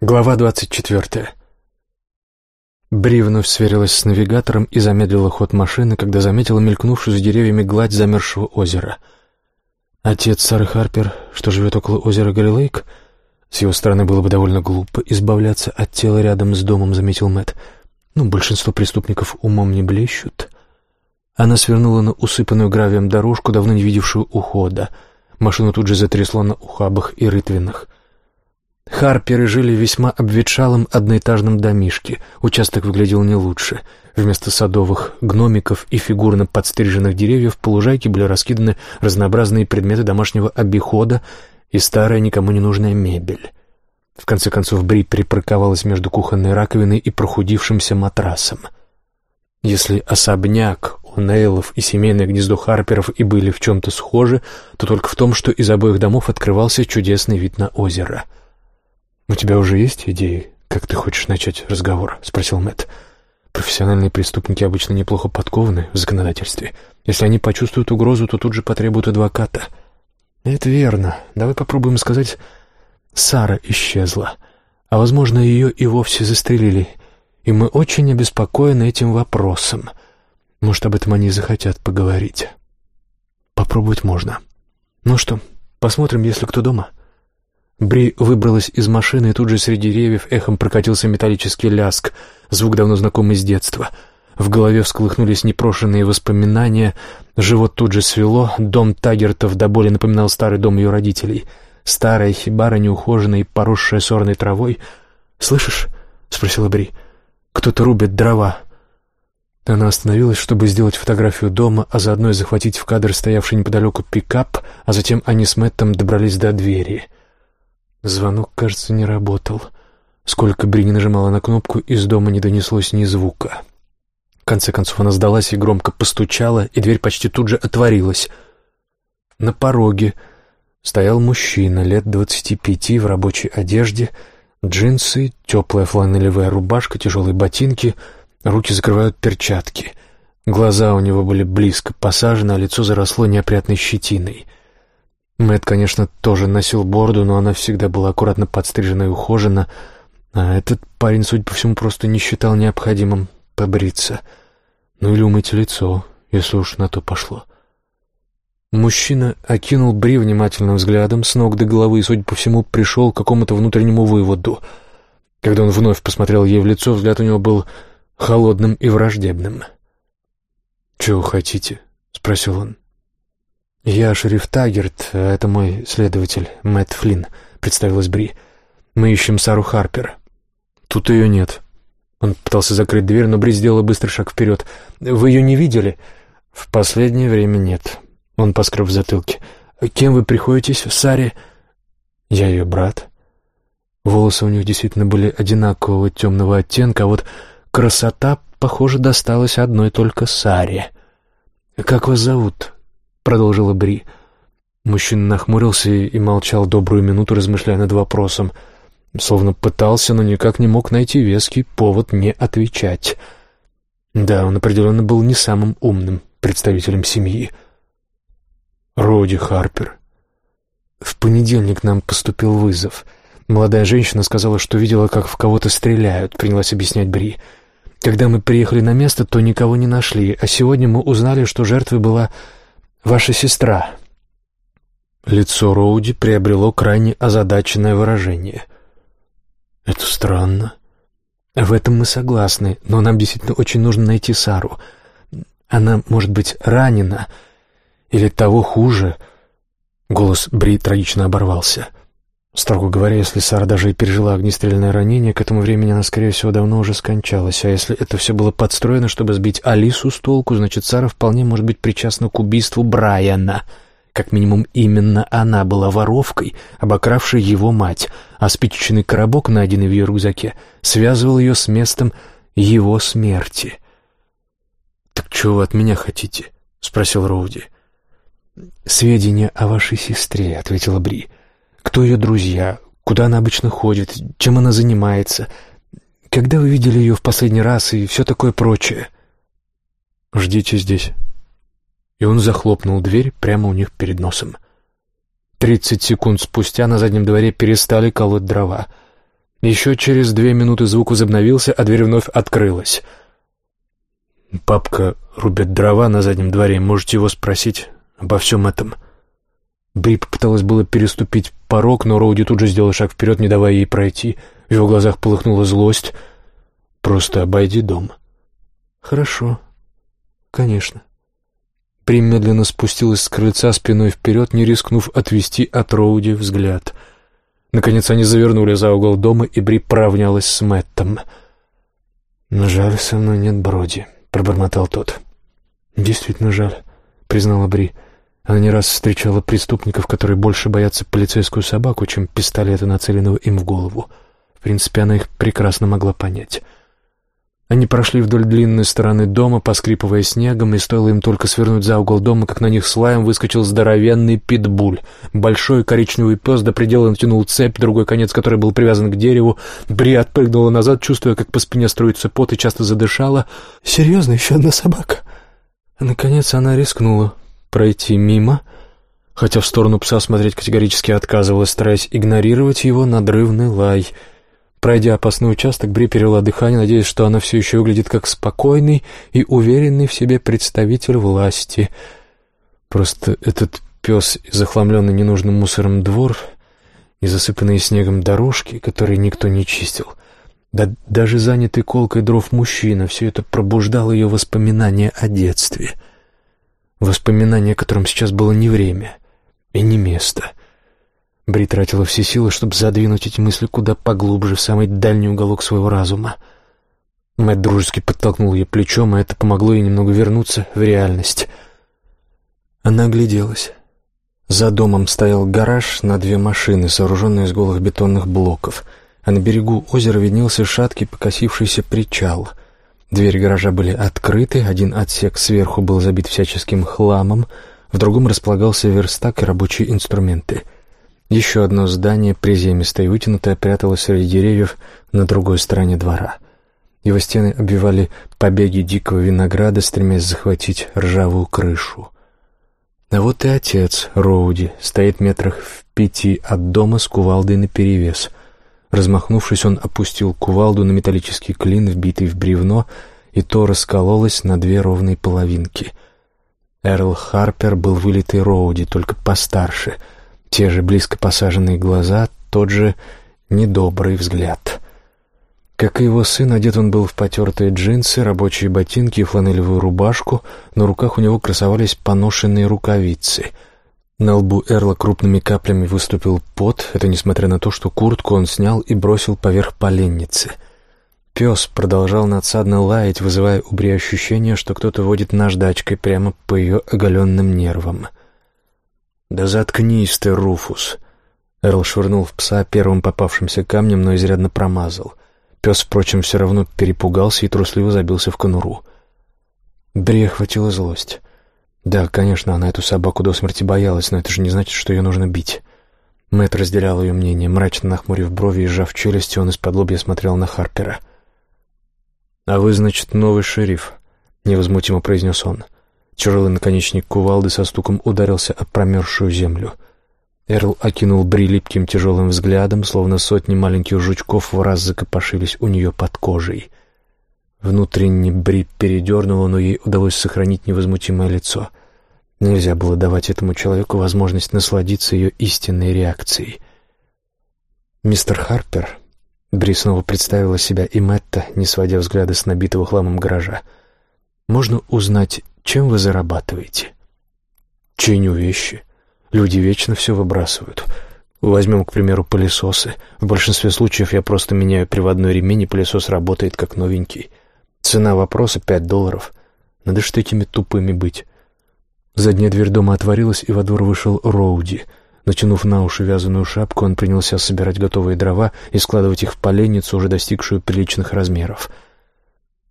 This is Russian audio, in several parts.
Глава двадцать четвертая. Бри вновь сверилась с навигатором и замедлила ход машины, когда заметила мелькнувшую за деревьями гладь замерзшего озера. Отец Сары Харпер, что живет около озера Галилейк, с его стороны было бы довольно глупо избавляться от тела рядом с домом, заметил Мэтт. Ну, большинство преступников умом не блещут. Она свернула на усыпанную гравием дорожку, давно не видевшую ухода. Машину тут же затрясло на ухабах и рытвинах. Харперы жили в весьма обветшалом одноэтажном домишке. Участок выглядел не лучше. Вместо садовых гномиков и фигурно подстриженных деревьев по лужайке были раскиданы разнообразные предметы домашнего обихода и старая никому не нужная мебель. В конце концов, Бри припарковалась между кухонной раковиной и прохудившимся матрасом. Если особняк у Нейлов и семейное гнездо Харперов и были в чем-то схожи, то только в том, что из обоих домов открывался чудесный вид на озеро — «У тебя уже есть идеи, как ты хочешь начать разговор?» — спросил Мэтт. «Профессиональные преступники обычно неплохо подкованы в законодательстве. Если они почувствуют угрозу, то тут же потребуют адвоката». «Это верно. Давай попробуем сказать, Сара исчезла, а, возможно, ее и вовсе застрелили, и мы очень обеспокоены этим вопросом. Может, об этом они захотят поговорить. Попробовать можно. Ну что, посмотрим, если кто дома?» Бри выбралась из машины, и тут же среди деревьев эхом прокатился металлический ляск, звук давно знакомый с детства. В голове всколыхнулись непрошенные воспоминания, живот тут же свело, дом Тагертов до боли напоминал старый дом ее родителей. Старая хибара, неухоженная и поросшая сорной травой. «Слышишь?» — спросила Бри. «Кто-то рубит дрова». Она остановилась, чтобы сделать фотографию дома, а заодно и захватить в кадр стоявший неподалеку пикап, а затем они с Мэттом добрались до двери — Звонок, кажется, не работал. Сколько Бри не нажимала на кнопку, из дома не донеслось ни звука. В конце концов она сдалась и громко постучала, и дверь почти тут же отворилась. На пороге стоял мужчина лет двадцати пяти в рабочей одежде, джинсы, теплая фланелевая рубашка, тяжелые ботинки, руки закрывают перчатки. Глаза у него были близко посажены, а лицо заросло неопрятной щетиной — Мэт, конечно, тоже носил бороду, но она всегда была аккуратно подстрижена и ухожена, а этот парень, судя по всему, просто не считал необходимым побриться. Ну или умыть лицо, если уж на то пошло. Мужчина окинул Бри внимательным взглядом с ног до головы и, судя по всему, пришел к какому-то внутреннему выводу. Когда он вновь посмотрел ей в лицо, взгляд у него был холодным и враждебным. «Чего хотите?» — спросил он. «Я шериф Тагерт, а это мой следователь, Мэтт Флинн», — представилась Бри. «Мы ищем Сару Харпер». «Тут ее нет». Он пытался закрыть дверь, но Бри сделала быстрый шаг вперед. «Вы ее не видели?» «В последнее время нет». Он поскреб в затылке. «Кем вы приходитесь, Саре?» «Я ее брат». Волосы у них действительно были одинакового темного оттенка, а вот красота, похоже, досталась одной только Саре. «Как вас зовут?» Продолжила Бри. Мужчина нахмурился и молчал добрую минуту, размышляя над вопросом. Словно пытался, но никак не мог найти веский повод не отвечать. Да, он определенно был не самым умным представителем семьи. Роди Харпер. В понедельник нам поступил вызов. Молодая женщина сказала, что видела, как в кого-то стреляют, принялась объяснять Бри. Когда мы приехали на место, то никого не нашли, а сегодня мы узнали, что жертвой была Ваша сестра». Лицо Роуди приобрело крайне озадаченное выражение. «Это странно. В этом мы согласны, но нам действительно очень нужно найти Сару. Она может быть ранена, или того хуже». Голос Бри трагично оборвался. Строго говоря, если Сара даже и пережила огнестрельное ранение, к этому времени она, скорее всего, давно уже скончалась. А если это все было подстроено, чтобы сбить Алису с толку, значит, Сара вполне может быть причастна к убийству Брайана. Как минимум, именно она была воровкой, обокравшей его мать, а спичечный коробок, найденный в ее рюкзаке, связывал ее с местом его смерти. «Так чего вы от меня хотите?» — спросил Роуди. «Сведения о вашей сестре», — ответила Бри. «Бри» кто ее друзья, куда она обычно ходит, чем она занимается, когда вы видели ее в последний раз и все такое прочее. Ждите здесь. И он захлопнул дверь прямо у них перед носом. Тридцать секунд спустя на заднем дворе перестали колоть дрова. Еще через две минуты звук возобновился, а дверь вновь открылась. «Папка рубит дрова на заднем дворе, можете его спросить обо всем этом». Бри попыталась было переступить порог, но Роуди тут же сделал шаг вперед, не давая ей пройти. В его глазах полыхнула злость. «Просто обойди дом». «Хорошо. Конечно». При медленно спустилась с крыльца спиной вперед, не рискнув отвести от Роуди взгляд. Наконец они завернули за угол дома, и Бри поравнялась с Мэттом. «Жаль, со мной нет Броди», — пробормотал тот. «Действительно жаль», — признала Бри. Она не раз встречала преступников, которые больше боятся полицейскую собаку, чем пистолета, нацеленного им в голову. В принципе, она их прекрасно могла понять. Они прошли вдоль длинной стороны дома, поскрипывая снегом, и стоило им только свернуть за угол дома, как на них с лаем выскочил здоровенный питбуль. Большой коричневый пес до предела натянул цепь, другой конец которой был привязан к дереву. Бри отпрыгнула назад, чувствуя, как по спине струится пот, и часто задышала. «Серьезно, еще одна собака?» Наконец она рискнула пройти мимо, хотя в сторону пса смотреть категорически отказывалась, стараясь игнорировать его надрывный лай — Пройдя опасный участок, Бри перевела дыхание, надеясь, что она все еще выглядит как спокойный и уверенный в себе представитель власти. Просто этот пес захламленный ненужным мусором двор и засыпанные снегом дорожки, которые никто не чистил, да даже занятый колкой дров мужчина, все это пробуждало ее воспоминания о детстве. Воспоминания, которым сейчас было не время и не место — Бри тратила все силы, чтобы задвинуть эти мысли куда поглубже, в самый дальний уголок своего разума. Мэтт дружески подтолкнул ее плечом, и это помогло ей немного вернуться в реальность. Она огляделась. За домом стоял гараж на две машины, сооруженные из голых бетонных блоков, а на берегу озера виднелся шаткий покосившийся причал. Двери гаража были открыты, один отсек сверху был забит всяческим хламом, в другом располагался верстак и рабочие инструменты — еще одно здание, приземистое и вытянутое, пряталось среди деревьев на другой стороне двора. Его стены обвивали побеги дикого винограда, стремясь захватить ржавую крышу. А вот и отец, Роуди, стоит метрах в пяти от дома с кувалдой наперевес. Размахнувшись, он опустил кувалду на металлический клин, вбитый в бревно, и то раскололось на две ровные половинки. Эрл Харпер был вылитый Роуди, только постарше — те же близко посаженные глаза, тот же недобрый взгляд. Как и его сын, одет он был в потертые джинсы, рабочие ботинки и фланелевую рубашку, на руках у него красовались поношенные рукавицы. На лбу Эрла крупными каплями выступил пот, это несмотря на то, что куртку он снял и бросил поверх поленницы. Пес продолжал надсадно лаять, вызывая у Бри ощущение, что кто-то водит наждачкой прямо по ее оголенным нервам — «Да заткнись ты, Руфус!» Эрл швырнул в пса первым попавшимся камнем, но изрядно промазал. Пес, впрочем, все равно перепугался и трусливо забился в конуру. Бри охватила злость. Да, конечно, она эту собаку до смерти боялась, но это же не значит, что ее нужно бить. Мэтт разделял ее мнение. Мрачно нахмурив брови и сжав челюсти, он из-под лобья смотрел на Харпера. «А вы, значит, новый шериф?» — невозмутимо произнес он. Тяжелый наконечник кувалды со стуком ударился о промерзшую землю. Эрл окинул Бри липким тяжелым взглядом, словно сотни маленьких жучков в раз закопошились у нее под кожей. Внутренне Бри передернула, но ей удалось сохранить невозмутимое лицо. Нельзя было давать этому человеку возможность насладиться ее истинной реакцией. «Мистер Харпер», — Бри снова представила себя и Мэтта, не сводя взгляда с набитого хламом гаража, — «можно узнать, чем вы зарабатываете? Чиню вещи. Люди вечно все выбрасывают. Возьмем, к примеру, пылесосы. В большинстве случаев я просто меняю приводной ремень, и пылесос работает как новенький. Цена вопроса — пять долларов. Надо что этими тупыми быть. Задняя дверь дома отворилась, и во двор вышел Роуди. Натянув на уши вязаную шапку, он принялся собирать готовые дрова и складывать их в поленницу, уже достигшую приличных размеров —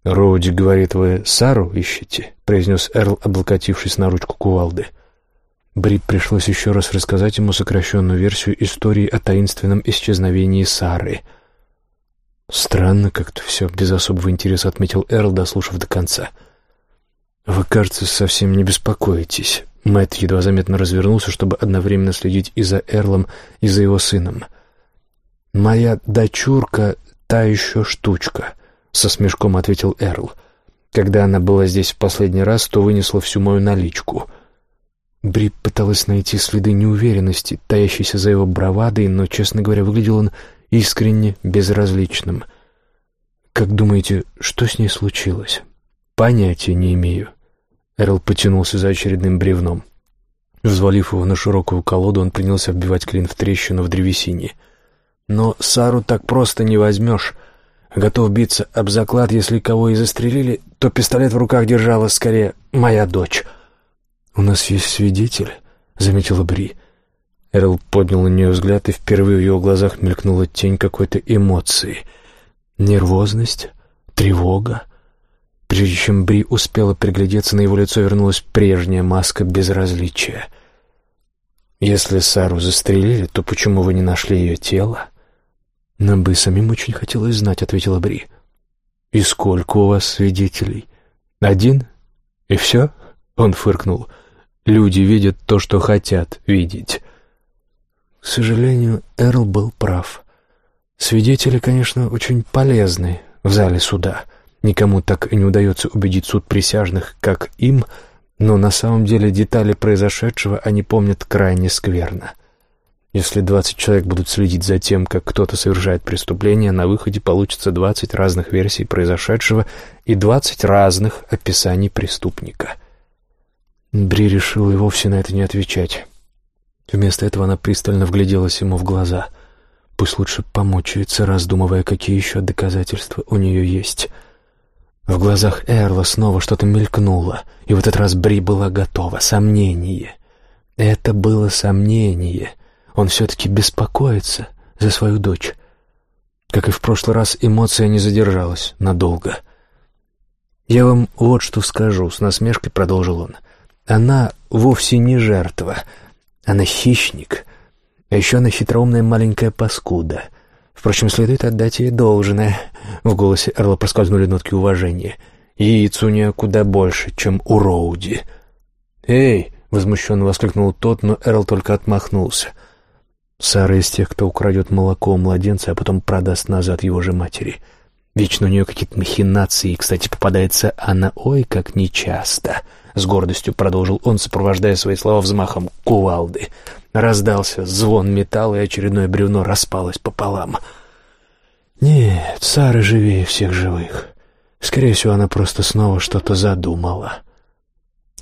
«Роуди говорит, вы Сару ищете?» — произнес Эрл, облокотившись на ручку кувалды. Бри пришлось еще раз рассказать ему сокращенную версию истории о таинственном исчезновении Сары. «Странно как-то все», — без особого интереса отметил Эрл, дослушав до конца. «Вы, кажется, совсем не беспокоитесь». Мэтт едва заметно развернулся, чтобы одновременно следить и за Эрлом, и за его сыном. «Моя дочурка — та еще штучка», — со смешком ответил Эрл. «Когда она была здесь в последний раз, то вынесла всю мою наличку». Бри пыталась найти следы неуверенности, таящейся за его бравадой, но, честно говоря, выглядел он искренне безразличным. «Как думаете, что с ней случилось?» «Понятия не имею». Эрл потянулся за очередным бревном. Взвалив его на широкую колоду, он принялся вбивать клин в трещину в древесине. «Но Сару так просто не возьмешь. Готов биться об заклад, если кого и застрелили, то пистолет в руках держала скорее моя дочь». «У нас есть свидетель», — заметила Бри. Эрл поднял на нее взгляд, и впервые в его глазах мелькнула тень какой-то эмоции. Нервозность, тревога. Прежде чем Бри успела приглядеться, на его лицо вернулась прежняя маска безразличия. «Если Сару застрелили, то почему вы не нашли ее тело?» «Нам бы самим очень хотелось знать», — ответила Бри. «И сколько у вас свидетелей? Один? И все?» — он фыркнул. «Люди видят то, что хотят видеть». К сожалению, Эрл был прав. Свидетели, конечно, очень полезны в зале суда. Никому так и не удается убедить суд присяжных, как им, но на самом деле детали произошедшего они помнят крайне скверно. Если двадцать человек будут следить за тем, как кто-то совершает преступление, на выходе получится двадцать разных версий произошедшего и двадцать разных описаний преступника. Бри решила и вовсе на это не отвечать. Вместо этого она пристально вгляделась ему в глаза. Пусть лучше помучается, раздумывая, какие еще доказательства у нее есть. В глазах Эрла снова что-то мелькнуло, и в этот раз Бри была готова. Сомнение. Это было сомнение. Он все-таки беспокоится за свою дочь. Как и в прошлый раз, эмоция не задержалась надолго. «Я вам вот что скажу», — с насмешкой продолжил он. «Она вовсе не жертва». Она хищник, а еще она хитроумная маленькая паскуда. Впрочем, следует отдать ей должное. В голосе Эрла проскользнули нотки уважения. Яиц у нее куда больше, чем у Роуди. «Эй!» — возмущенно воскликнул тот, но Эрл только отмахнулся. Сара из тех, кто украдет молоко у младенца, а потом продаст назад его же матери. Вечно у нее какие-то махинации, и, кстати, попадается она ой как нечасто. С гордостью продолжил он, сопровождая свои слова взмахом кувалды. Раздался звон металла, и очередное бревно распалось пополам. Нет, Сара живее всех живых. Скорее всего, она просто снова что-то задумала.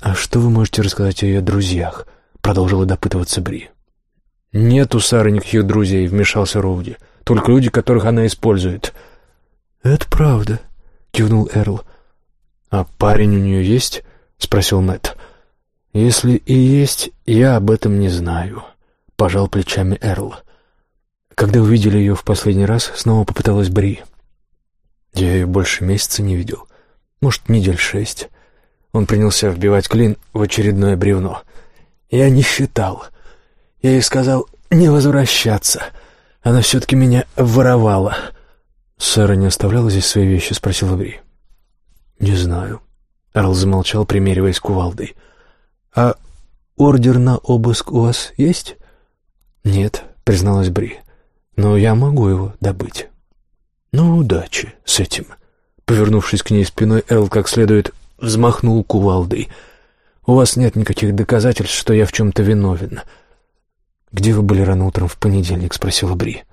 «А что вы можете рассказать о ее друзьях?» — продолжила допытываться Бри. «Нет у Сары никаких друзей», — вмешался Роуди. «Только люди, которых она использует». «Это правда», — кивнул Эрл. «А парень у нее есть?» — спросил Мэтт. «Если и есть, я об этом не знаю», — пожал плечами Эрл. Когда увидели ее в последний раз, снова попыталась Бри. Я ее больше месяца не видел. Может, недель шесть. Он принялся вбивать клин в очередное бревно. Я не считал. Я ей сказал не возвращаться. Она все-таки меня воровала. «Сара не оставляла здесь свои вещи?» — спросила Бри. «Не знаю». Арл замолчал, примериваясь кувалдой. «А ордер на обыск у вас есть?» «Нет», — призналась Бри. «Но я могу его добыть». «Ну, удачи с этим». Повернувшись к ней спиной, Эрл как следует взмахнул кувалдой. «У вас нет никаких доказательств, что я в чем-то виновен». «Где вы были рано утром в понедельник?» — спросила Бри.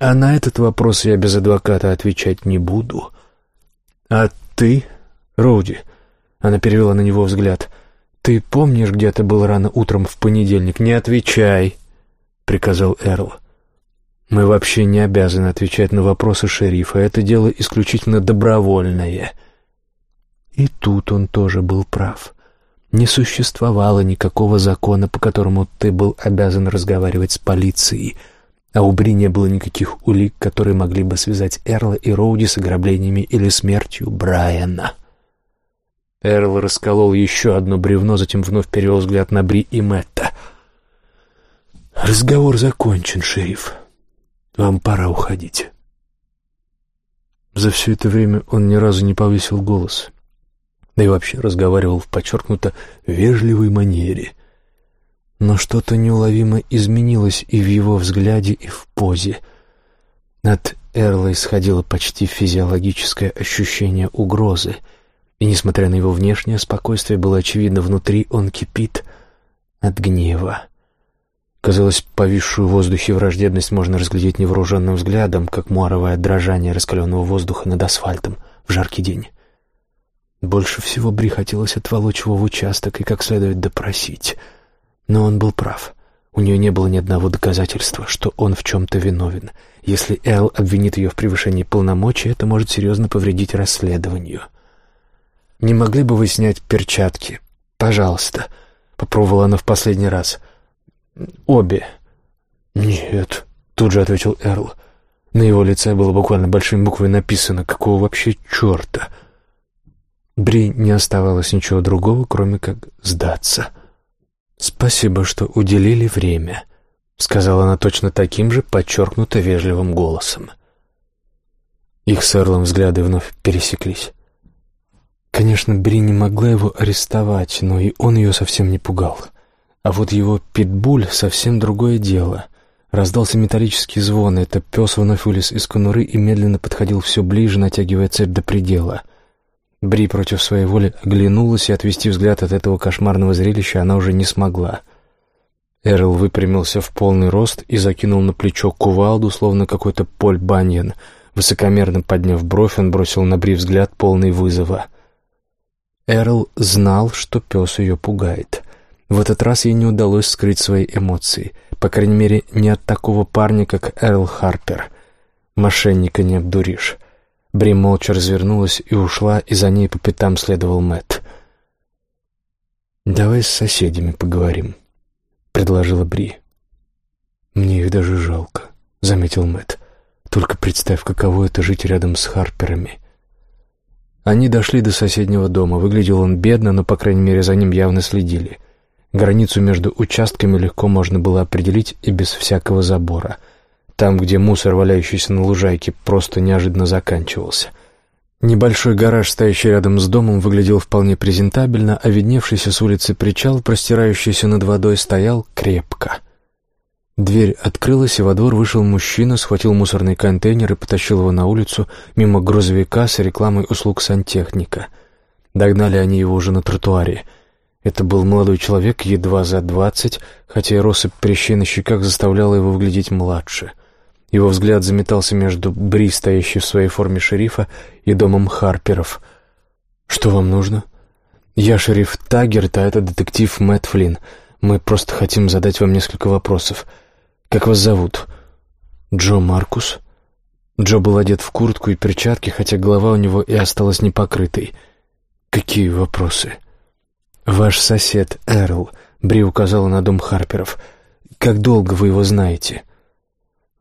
А на этот вопрос я без адвоката отвечать не буду. А ты, Роуди, она перевела на него взгляд. Ты помнишь, где ты был рано утром в понедельник? Не отвечай, приказал Эрл. Мы вообще не обязаны отвечать на вопросы шерифа. Это дело исключительно добровольное. И тут он тоже был прав. Не существовало никакого закона, по которому ты был обязан разговаривать с полицией — а у Бри не было никаких улик, которые могли бы связать Эрла и Роуди с ограблениями или смертью Брайана. Эрл расколол еще одно бревно, затем вновь перевел взгляд на Бри и Мэтта. «Разговор закончен, шериф. Вам пора уходить». За все это время он ни разу не повысил голос, да и вообще разговаривал в подчеркнуто вежливой манере — но что-то неуловимо изменилось и в его взгляде, и в позе. От Эрла исходило почти физиологическое ощущение угрозы, и, несмотря на его внешнее спокойствие, было очевидно, внутри он кипит от гнева. Казалось, повисшую в воздухе враждебность можно разглядеть невооруженным взглядом, как муаровое дрожание раскаленного воздуха над асфальтом в жаркий день. Больше всего Бри хотелось отволочь его в участок и как следует допросить. Но он был прав. У нее не было ни одного доказательства, что он в чем-то виновен. Если Эл обвинит ее в превышении полномочий, это может серьезно повредить расследованию. «Не могли бы вы снять перчатки? Пожалуйста», — попробовала она в последний раз. «Обе». «Нет», — тут же ответил Эрл. На его лице было буквально большими буквами написано «Какого вообще черта?» Бри не оставалось ничего другого, кроме как сдаться. «Спасибо, что уделили время», — сказала она точно таким же подчеркнуто вежливым голосом. Их с Эрлом взгляды вновь пересеклись. Конечно, Бри не могла его арестовать, но и он ее совсем не пугал. А вот его питбуль — совсем другое дело. Раздался металлический звон, и этот пес вновь вылез из конуры и медленно подходил все ближе, натягивая цепь до предела. Бри против своей воли оглянулась, и отвести взгляд от этого кошмарного зрелища она уже не смогла. Эрл выпрямился в полный рост и закинул на плечо кувалду, словно какой-то Поль Баньен. Высокомерно подняв бровь, он бросил на Бри взгляд полный вызова. Эрл знал, что пес ее пугает. В этот раз ей не удалось скрыть свои эмоции. По крайней мере, не от такого парня, как Эрл Харпер. Мошенника не обдуришь. Бри молча развернулась и ушла, и за ней по пятам следовал Мэт. «Давай с соседями поговорим», — предложила Бри. «Мне их даже жалко», — заметил Мэт. «Только представь, каково это жить рядом с Харперами». Они дошли до соседнего дома. Выглядел он бедно, но, по крайней мере, за ним явно следили. Границу между участками легко можно было определить и без всякого забора — там, где мусор, валяющийся на лужайке, просто неожиданно заканчивался. Небольшой гараж, стоящий рядом с домом, выглядел вполне презентабельно, а видневшийся с улицы причал, простирающийся над водой, стоял крепко. Дверь открылась, и во двор вышел мужчина, схватил мусорный контейнер и потащил его на улицу мимо грузовика с рекламой услуг сантехника. Догнали они его уже на тротуаре. Это был молодой человек, едва за двадцать, хотя и россыпь прыщей на щеках заставляла его выглядеть младше. Его взгляд заметался между Бри, стоящей в своей форме шерифа, и домом Харперов. «Что вам нужно?» «Я шериф Таггерт, а это детектив Мэтт Флинн. Мы просто хотим задать вам несколько вопросов. Как вас зовут?» «Джо Маркус». Джо был одет в куртку и перчатки, хотя голова у него и осталась непокрытой. «Какие вопросы?» «Ваш сосед Эрл», — Бри указала на дом Харперов. «Как долго вы его знаете?»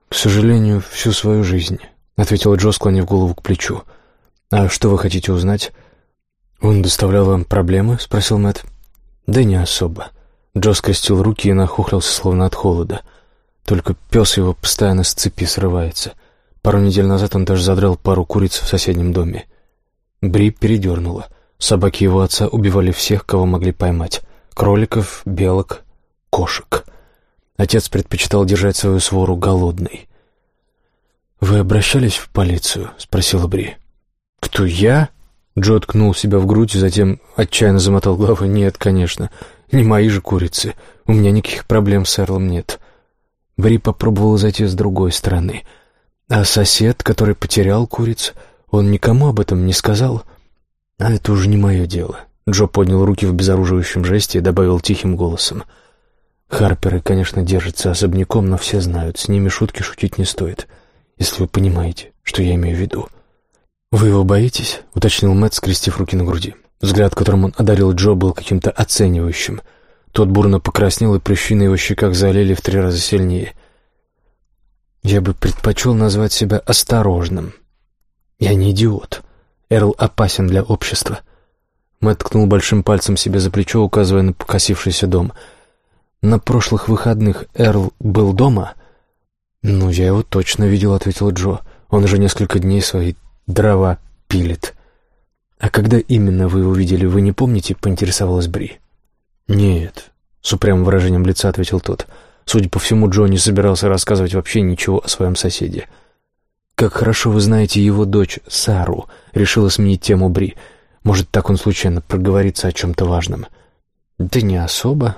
«К сожалению, всю свою жизнь», — ответила Джо, склонив голову к плечу. «А что вы хотите узнать?» «Он доставлял вам проблемы?» — спросил Мэтт. «Да не особо». Джо скрестил руки и нахухлился, словно от холода. Только пес его постоянно с цепи срывается. Пару недель назад он даже задрал пару куриц в соседнем доме. Бри передернула. Собаки его отца убивали всех, кого могли поймать. Кроликов, белок, кошек. Отец предпочитал держать свою свору голодной. «Вы обращались в полицию?» — спросила Бри. «Кто, я?» Джо ткнул себя в грудь, и затем отчаянно замотал головой. «Нет, конечно, не мои же курицы. У меня никаких проблем с Эрлом нет». Бри попробовала зайти с другой стороны. А сосед, который потерял куриц, он никому об этом не сказал. «А это уже не мое дело». Джо поднял руки в безоруживающем жесте и добавил тихим голосом — Харперы, конечно, держатся особняком, но все знают, с ними шутки шутить не стоит, если вы понимаете, что я имею в виду. «Вы его боитесь?» — уточнил Мэтт, скрестив руки на груди. Взгляд, которым он одарил Джо, был каким-то оценивающим. Тот бурно покраснел, и прыщи на его щеках залили в три раза сильнее. «Я бы предпочел назвать себя осторожным. Я не идиот. Эрл опасен для общества». Мэтт ткнул большим пальцем себе за плечо, указывая на покосившийся дом — на прошлых выходных Эрл был дома?» «Ну, я его точно видел», — ответил Джо. «Он уже несколько дней свои дрова пилит». «А когда именно вы его видели, вы не помните?» — поинтересовалась Бри. «Нет», — с упрямым выражением лица ответил тот. Судя по всему, Джо не собирался рассказывать вообще ничего о своем соседе. «Как хорошо вы знаете его дочь, Сару», — решила сменить тему Бри. «Может, так он случайно проговорится о чем-то важном?» «Да не особо».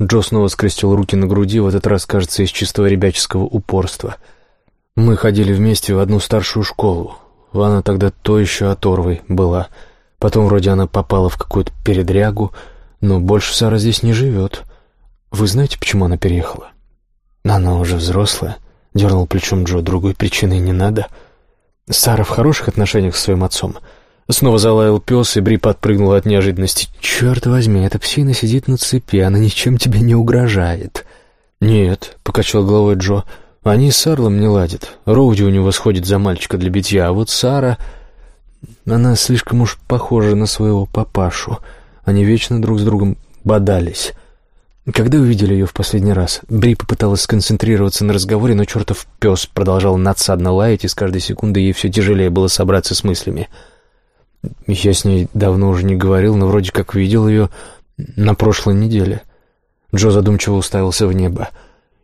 Джо снова скрестил руки на груди, в этот раз, кажется, из чистого ребяческого упорства. «Мы ходили вместе в одну старшую школу. Она тогда то еще оторвой была. Потом вроде она попала в какую-то передрягу, но больше Сара здесь не живет. Вы знаете, почему она переехала?» «Она уже взрослая», — дернул плечом Джо. «Другой причины не надо». «Сара в хороших отношениях с своим отцом?» Снова залаял пес, и Бри подпрыгнула от неожиданности. «Черт возьми, эта псина сидит на цепи, она ничем тебе не угрожает». «Нет», — покачал головой Джо, — «они с Сарлом не ладят. Роуди у него сходит за мальчика для битья, а вот Сара...» Она слишком уж похожа на своего папашу. Они вечно друг с другом бодались. Когда увидели ее в последний раз? Бри попыталась сконцентрироваться на разговоре, но чертов пес продолжал надсадно лаять, и с каждой секундой ей все тяжелее было собраться с мыслями. Я с ней давно уже не говорил, но вроде как видел ее на прошлой неделе. Джо задумчиво уставился в небо.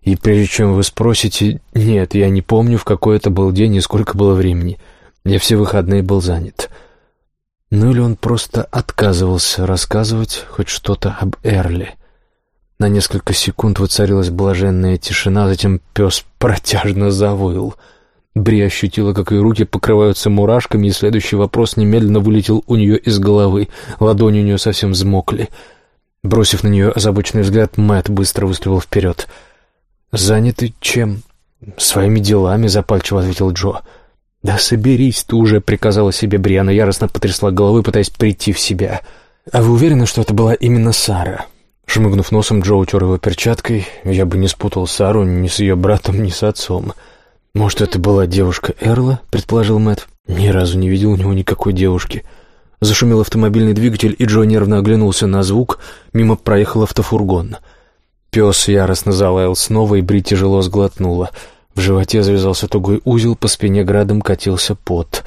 И прежде чем вы спросите, нет, я не помню, в какой это был день и сколько было времени. Я все выходные был занят. Ну или он просто отказывался рассказывать хоть что-то об Эрли. На несколько секунд воцарилась блаженная тишина, затем пес протяжно завыл. Бри ощутила, как ее руки покрываются мурашками, и следующий вопрос немедленно вылетел у нее из головы. Ладони у нее совсем взмокли. Бросив на нее озабоченный взгляд, Мэтт быстро выступил вперед. «Заняты чем?» «Своими делами», — запальчиво ответил Джо. «Да соберись ты уже», — приказала себе Бриана, яростно потрясла головой, пытаясь прийти в себя. «А вы уверены, что это была именно Сара?» Шмыгнув носом, Джо утер его перчаткой. Я бы не спутал Сару ни с ее братом, ни с отцом. «Может, это была девушка Эрла?» — предположил Мэтт. «Ни разу не видел у него никакой девушки». Зашумел автомобильный двигатель, и Джо нервно оглянулся на звук. Мимо проехал автофургон. Пес яростно залаял снова, и Бри тяжело сглотнула. В животе завязался тугой узел, по спине градом катился пот.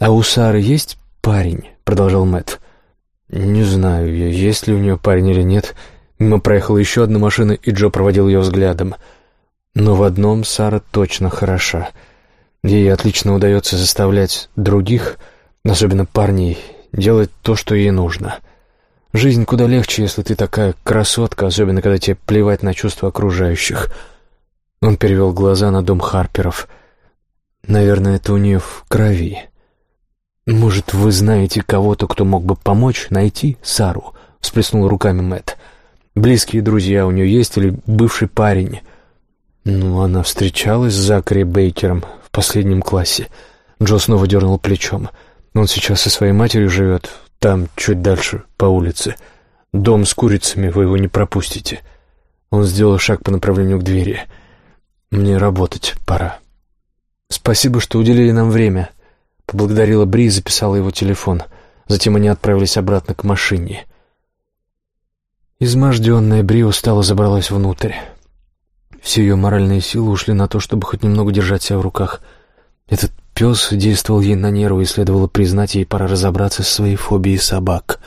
«А у Сары есть парень?» — продолжал Мэтт. «Не знаю, есть ли у нее парень или нет. Мимо проехала еще одна машина, и Джо проводил ее взглядом. Но в одном Сара точно хороша. Ей отлично удается заставлять других, особенно парней, делать то, что ей нужно. Жизнь куда легче, если ты такая красотка, особенно когда тебе плевать на чувства окружающих». Он перевел глаза на дом Харперов. «Наверное, это у нее в крови». «Может, вы знаете кого-то, кто мог бы помочь найти Сару?» — всплеснул руками Мэтт. «Близкие друзья у нее есть или бывший парень?» «Ну, она встречалась с Закари Бейкером в последнем классе». Джо снова дернул плечом. «Он сейчас со своей матерью живет, там, чуть дальше, по улице. Дом с курицами, вы его не пропустите». Он сделал шаг по направлению к двери. «Мне работать пора». «Спасибо, что уделили нам время», Поблагодарила Бри и записала его телефон. Затем они отправились обратно к машине. Изможденная Бри устало забралась внутрь. Все ее моральные силы ушли на то, чтобы хоть немного держать себя в руках. Этот пес действовал ей на нервы, и следовало признать, ей пора разобраться со своей фобией собак.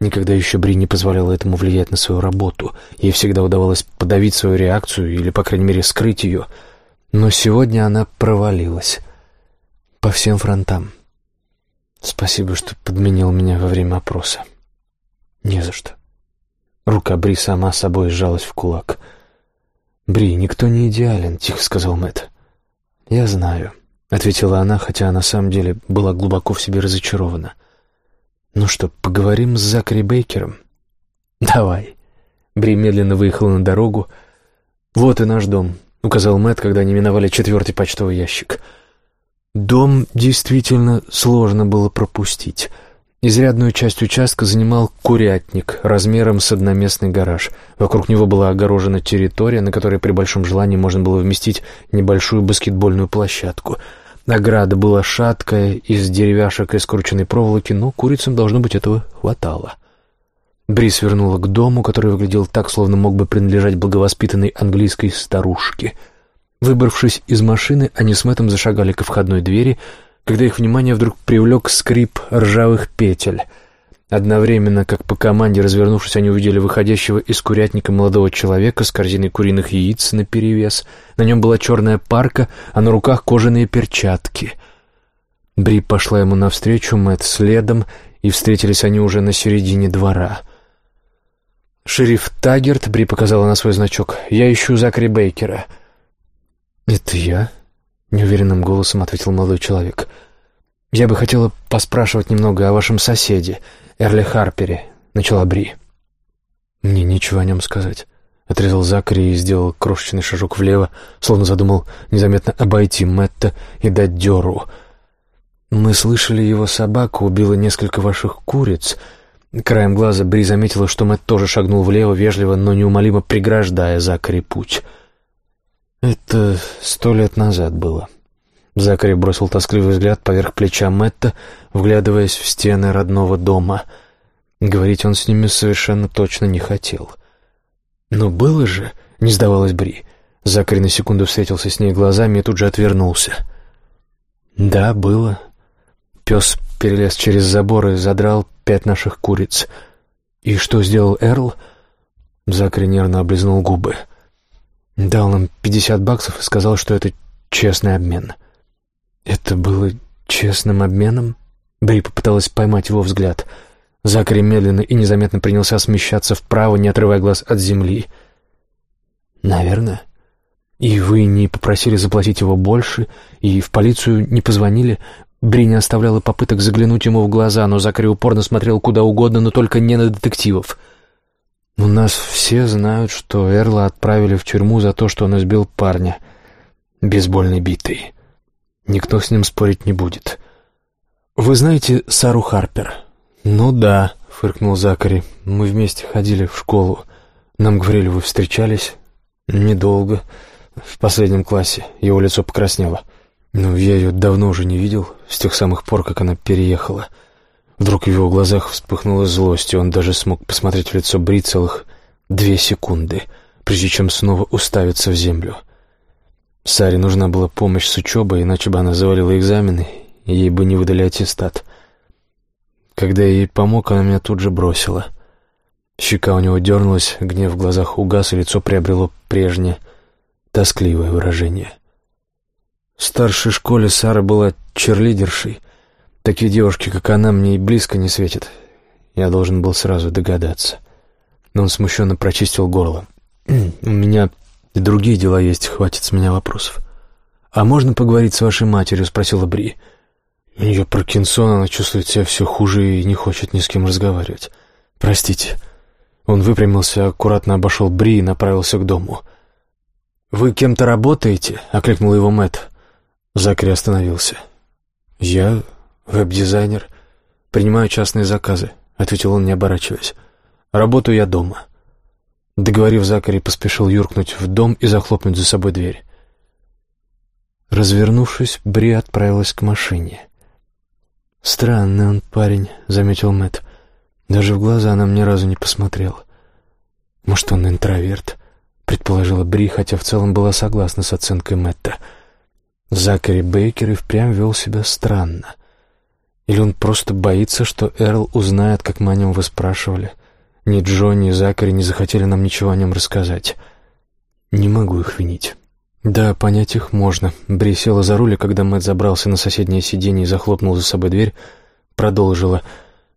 Никогда еще Бри не позволяла этому влиять на свою работу. Ей всегда удавалось подавить свою реакцию или, по крайней мере, скрыть ее. Но сегодня она провалилась по всем фронтам. Спасибо, что подменил меня во время опроса. Не за что. Рука Бри сама собой сжалась в кулак. «Бри, никто не идеален», — тихо сказал Мэтт. «Я знаю», — ответила она, хотя на самом деле была глубоко в себе разочарована. «Ну что, поговорим с Закари Бейкером?» «Давай». Бри медленно выехала на дорогу. «Вот и наш дом», — указал Мэтт, когда они миновали четвертый почтовый ящик. Дом действительно сложно было пропустить. Изрядную часть участка занимал курятник размером с одноместный гараж. Вокруг него была огорожена территория, на которой при большом желании можно было вместить небольшую баскетбольную площадку. Ограда была шаткая, из деревяшек и скрученной проволоки, но курицам, должно быть, этого хватало. Брис вернула к дому, который выглядел так, словно мог бы принадлежать благовоспитанной английской старушке — Выбравшись из машины, они с Мэттом зашагали ко входной двери, когда их внимание вдруг привлек скрип ржавых петель. Одновременно, как по команде, развернувшись, они увидели выходящего из курятника молодого человека с корзиной куриных яиц наперевес. На нем была черная парка, а на руках кожаные перчатки. Бри пошла ему навстречу, Мэтт следом, и встретились они уже на середине двора. «Шериф Таггерт», — Бри показала на свой значок, — «я ищу Закари Бейкера». «Это я?» — неуверенным голосом ответил молодой человек. «Я бы хотела поспрашивать немного о вашем соседе, Эрли Харпере», — начала Бри. «Мне нечего о нем сказать». Отрезал Закари и сделал крошечный шажок влево, словно задумал незаметно обойти Мэтта и дать дёру. «Мы слышали, его собака убила несколько ваших куриц». Краем глаза Бри заметила, что Мэтт тоже шагнул влево, вежливо, но неумолимо преграждая Закари путь. Это сто лет назад было. Закари бросил тоскливый взгляд поверх плеча Мэтта, вглядываясь в стены родного дома. Говорить он с ними совершенно точно не хотел. «Но было же», — не сдавалась Бри. Закари на секунду встретился с ней глазами и тут же отвернулся. «Да, было». Пес перелез через забор и задрал пять наших куриц. «И что сделал Эрл?» Закари нервно облизнул губы. Дал нам пятьдесят баксов и сказал, что это честный обмен. Это было честным обменом? Бри попыталась поймать его взгляд. Закари медленно и незаметно принялся смещаться вправо, не отрывая глаз от земли. «Наверное. И вы не попросили заплатить его больше, и в полицию не позвонили?» Бри не оставляла попыток заглянуть ему в глаза, но Закари упорно смотрел куда угодно, но только не на детективов. У нас все знают, что Эрла отправили в тюрьму за то, что он избил парня бейсбольной битой. Никто с ним спорить не будет. Вы знаете Сару Харпер? Ну да, фыркнул Закари. Мы вместе ходили в школу. Нам говорили, вы встречались недолго, в последнем классе. Его лицо покраснело. Но я ее давно уже не видел, с тех самых пор, как она переехала. — Вдруг в его глазах вспыхнула злость, и он даже смог посмотреть в лицо Бри целых две секунды, прежде чем снова уставиться в землю. Саре нужна была помощь с учебой, иначе бы она завалила экзамены, и ей бы не выдали аттестат. Когда я ей помог, она меня тут же бросила. Щека у него дернулась, гнев в глазах угас, и лицо приобрело прежнее тоскливое выражение. В старшей школе Сара была черлидершей — Такие девушки, как она, мне и близко не светят. Я должен был сразу догадаться. Но он смущенно прочистил горло. «У меня и другие дела есть, хватит с меня вопросов». «А можно поговорить с вашей матерью?» — спросила Бри. «У нее Паркинсон, она чувствует себя все хуже и не хочет ни с кем разговаривать. Простите». Он выпрямился, аккуратно обошел Бри и направился к дому. «Вы кем-то работаете?» — окликнул его Мэтт. Закри остановился. «Я «Веб-дизайнер. Принимаю частные заказы», — ответил он, не оборачиваясь. «Работаю я дома». Договорив, Закари поспешил юркнуть в дом и захлопнуть за собой дверь. Развернувшись, Бри отправилась к машине. «Странный он парень», — заметил Мэтт. «Даже в глаза нам ни разу не посмотрел». «Может, он интроверт?» — предположила Бри, хотя в целом была согласна с оценкой Мэтта. Закари Бейкер и впрямь вел себя странно. Или он просто боится, что Эрл узнает, как мы о нем выспрашивали. Ни Джо, ни Закари не захотели нам ничего о нем рассказать. Не могу их винить. Да, понять их можно. Бри села за руль, когда Мэтт забрался на соседнее сиденье и захлопнул за собой дверь, продолжила.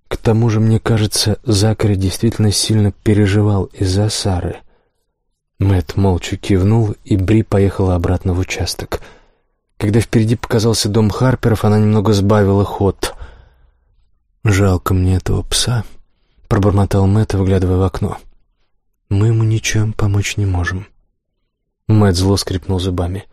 К тому же, мне кажется, Закари действительно сильно переживал из-за Сары. Мэтт молча кивнул, и Бри поехала обратно в участок. Когда впереди показался дом Харперов, она немного сбавила ход. «Жалко мне этого пса», — пробормотал Мэтт, выглядывая в окно. «Мы ему ничем помочь не можем». Мэтт зло скрипнул зубами.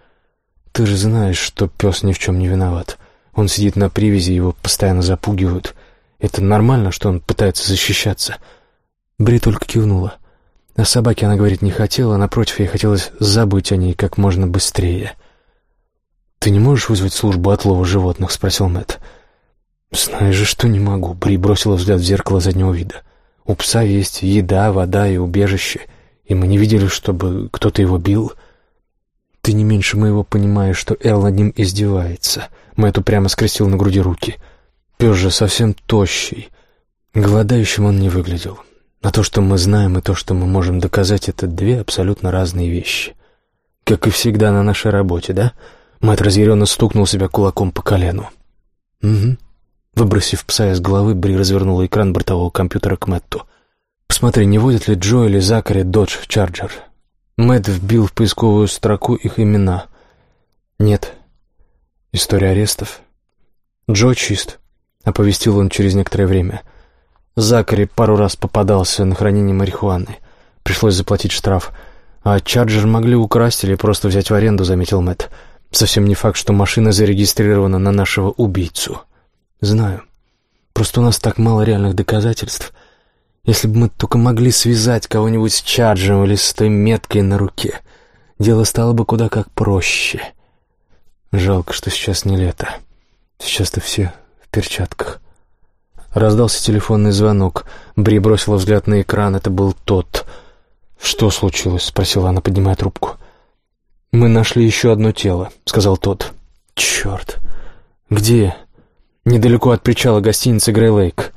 «Ты же знаешь, что пес ни в чем не виноват. Он сидит на привязи, его постоянно запугивают. Это нормально, что он пытается защищаться?» Бри только кивнула. О собаке она говорить не хотела, напротив, ей хотелось забыть о ней как можно быстрее. «Ты не можешь вызвать службу отлова животных?» — спросил Мэтт. «Знаешь же, что не могу», — Бри бросила взгляд в зеркало заднего вида. «У пса есть еда, вода и убежище, и мы не видели, чтобы кто-то его бил». «Ты не меньше моего понимаешь, что Эл над ним издевается». Мэтт упрямо скрестил на груди руки. «Пес же совсем тощий. Голодающим он не выглядел. А то, что мы знаем, и то, что мы можем доказать, это две абсолютно разные вещи. Как и всегда на нашей работе, да? Мэтт разъяренно стукнул себя кулаком по колену. «Угу». Выбросив пса из головы, Бри развернула экран бортового компьютера к Мэтту. «Посмотри, не водят ли Джо или Закари Додж Чарджер?» Мэтт вбил в поисковую строку их имена. «Нет». «История арестов?» «Джо чист», — оповестил он через некоторое время. Закари пару раз попадался на хранение марихуаны. Пришлось заплатить штраф. А Чарджер могли украсть или просто взять в аренду, заметил Мэтт. Совсем не факт, что машина зарегистрирована на нашего убийцу. Знаю. Просто у нас так мало реальных доказательств. Если бы мы только могли связать кого-нибудь с Чарджером или с той меткой на руке, дело стало бы куда как проще. Жалко, что сейчас не лето. Сейчас-то все в перчатках. Раздался телефонный звонок. Бри бросила взгляд на экран. Это был тот. «Что случилось?» — спросила она, поднимая трубку. «Мы нашли еще одно тело», — сказал тот. «Черт! Где?» «Недалеко от причала гостиницы Грей Лейк».